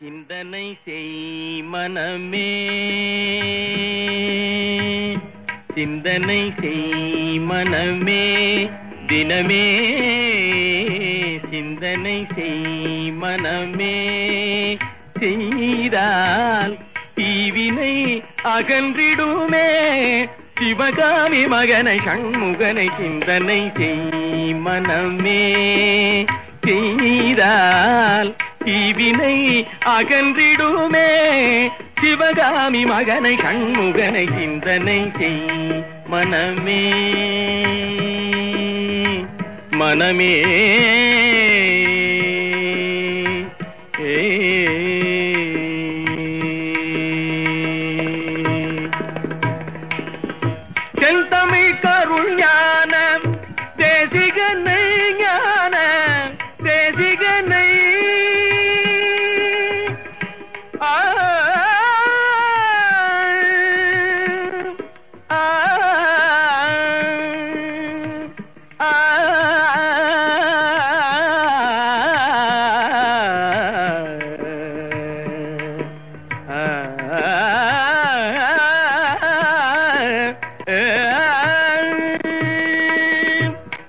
சிந்தனை செய் மனமே. சிந்தனை செய் மனமே. தினமே சிந்தனை செய் மனமே. செய்தால் தீவினை அகன்றிடுமே. சிவகாமி மகனை சண்முகனை சிந்தனை செய் மனமே. செய்தால் தீவினை அகன்றிடுமே. சிவகாமி மகனை கண்முகனை சிந்தனை செய் மனமே. மனமே. ஏ. செந்தமிழ் கருள் ஞான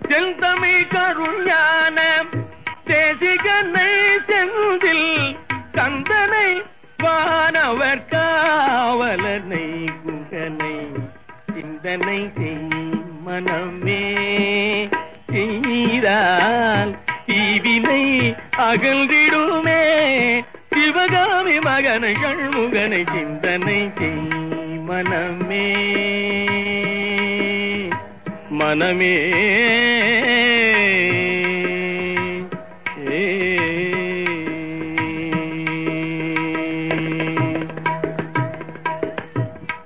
செந்தமிழ் கருஞான தேசிகனை செந்தில் கந்தனை வானவர் காவலனை குகனை சிந்தனை செய் மனமே செய்தால் தீவினை அகன்றிடுமே சிவகாமி மகனை கண்முகனை சிந்தனை செய் மனமே. மனமே.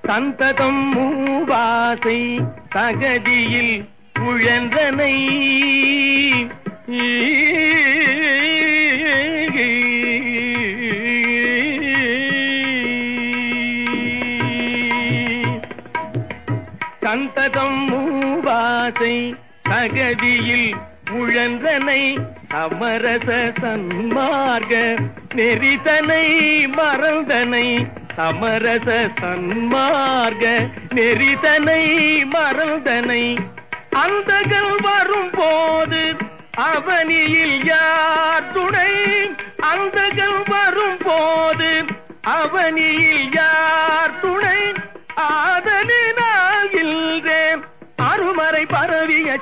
சந்ததம் மூவாசை தகதியில் உழந்தனை சந்ததம் மூவாசை தகதியில் முழந்தனை சமரச சன்மார்க நெறிதனை மறந்தனை சமரச சன்மார்க நெறிதனை மறந்தனை அந்தகள் வரும்போது அவனியில் யார் துணை? அந்தகள் வரும்போது அவனியில் யார் துணை? ஆதலினால்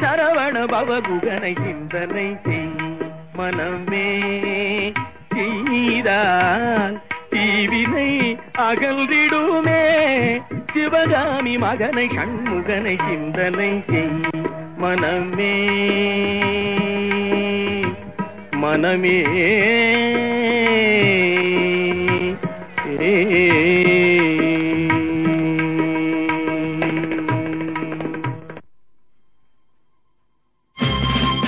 சரவண பவகுகனை சிந்தனை செய். மனமே செய்தால் தீவினை அகன்றிடுமே. சிவகாமி மகனை கண்முகனை சிந்தனை செய். மனமே மனமே. ஏ